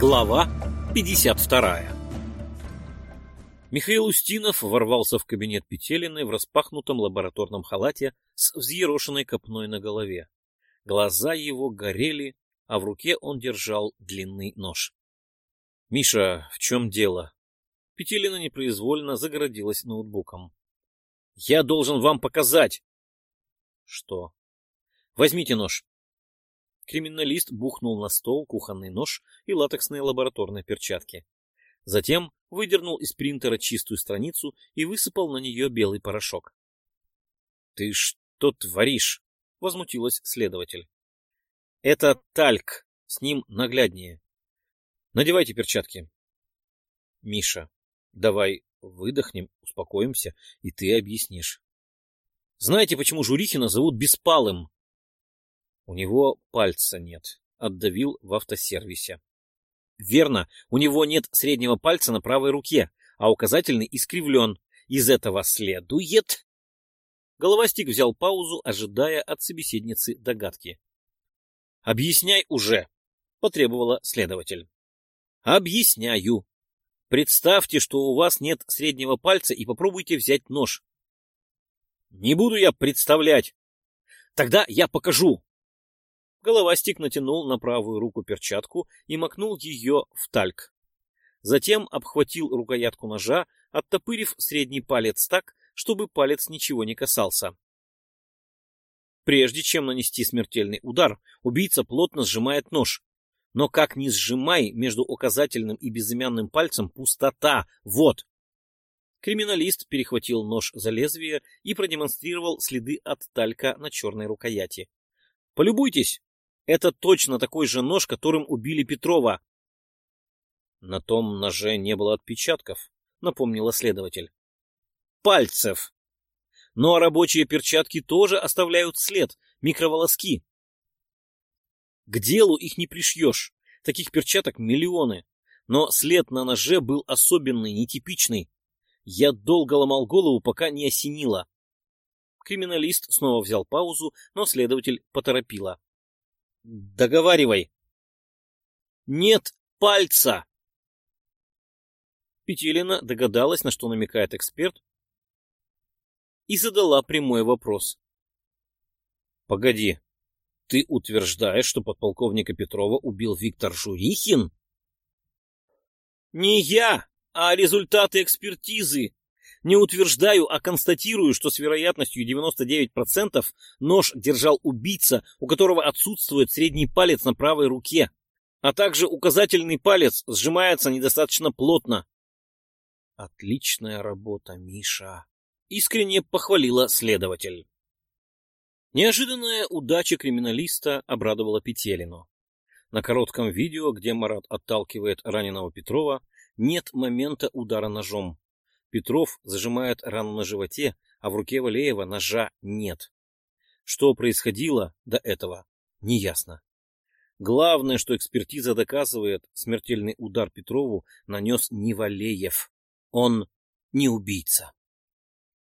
Глава 52 Михаил Устинов ворвался в кабинет Петелиной в распахнутом лабораторном халате с взъерошенной копной на голове. Глаза его горели, а в руке он держал длинный нож. — Миша, в чем дело? Петелина непроизвольно загородилась ноутбуком. — Я должен вам показать! — Что? — Возьмите нож. Криминалист бухнул на стол кухонный нож и латексные лабораторные перчатки. Затем выдернул из принтера чистую страницу и высыпал на нее белый порошок. — Ты что творишь? — возмутилась следователь. — Это тальк, с ним нагляднее. Надевайте перчатки. — Миша, давай выдохнем, успокоимся, и ты объяснишь. Знаете, почему Журихина зовут Беспалым? У него пальца нет. Отдавил в автосервисе. Верно, у него нет среднего пальца на правой руке, а указательный искривлен. Из этого следует... Головастик взял паузу, ожидая от собеседницы догадки. — Объясняй уже, — потребовала следователь. — Объясняю. Представьте, что у вас нет среднего пальца и попробуйте взять нож. — Не буду я представлять. Тогда я покажу. Головастик натянул на правую руку перчатку и макнул ее в тальк. Затем обхватил рукоятку ножа, оттопырив средний палец так, чтобы палец ничего не касался. Прежде чем нанести смертельный удар, убийца плотно сжимает нож. Но как ни сжимай, между указательным и безымянным пальцем пустота. Вот! Криминалист перехватил нож за лезвие и продемонстрировал следы от талька на черной рукояти. Полюбуйтесь, это точно такой же нож, которым убили Петрова. На том ноже не было отпечатков, напомнила следователь. Пальцев. Но рабочие перчатки тоже оставляют след, микроволоски. К делу их не пришьешь. Таких перчаток миллионы. Но след на ноже был особенный, нетипичный. Я долго ломал голову, пока не осенило. Криминалист снова взял паузу, но следователь поторопила. Договаривай. Нет пальца. Петелина догадалась, на что намекает эксперт, и задала прямой вопрос. Погоди, ты утверждаешь, что подполковника Петрова убил Виктор Журихин? Не я, а результаты экспертизы, не утверждаю, а констатирую, что с вероятностью 99% нож держал убийца, у которого отсутствует средний палец на правой руке, а также указательный палец сжимается недостаточно плотно. Отличная работа, Миша. Искренне похвалила следователь. Неожиданная удача криминалиста обрадовала Петелину. На коротком видео, где Марат отталкивает раненого Петрова, нет момента удара ножом. Петров зажимает рану на животе, а в руке Валеева ножа нет. Что происходило до этого, неясно. Главное, что экспертиза доказывает, смертельный удар Петрову нанес не Валеев. Он не убийца.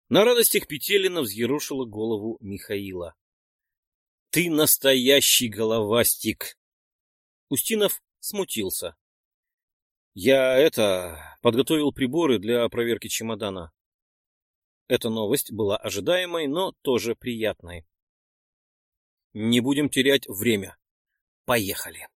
На радостях Петелина взъерошила голову Михаила. — Ты настоящий головастик! Устинов смутился. Я это подготовил приборы для проверки чемодана. Эта новость была ожидаемой, но тоже приятной. Не будем терять время. Поехали.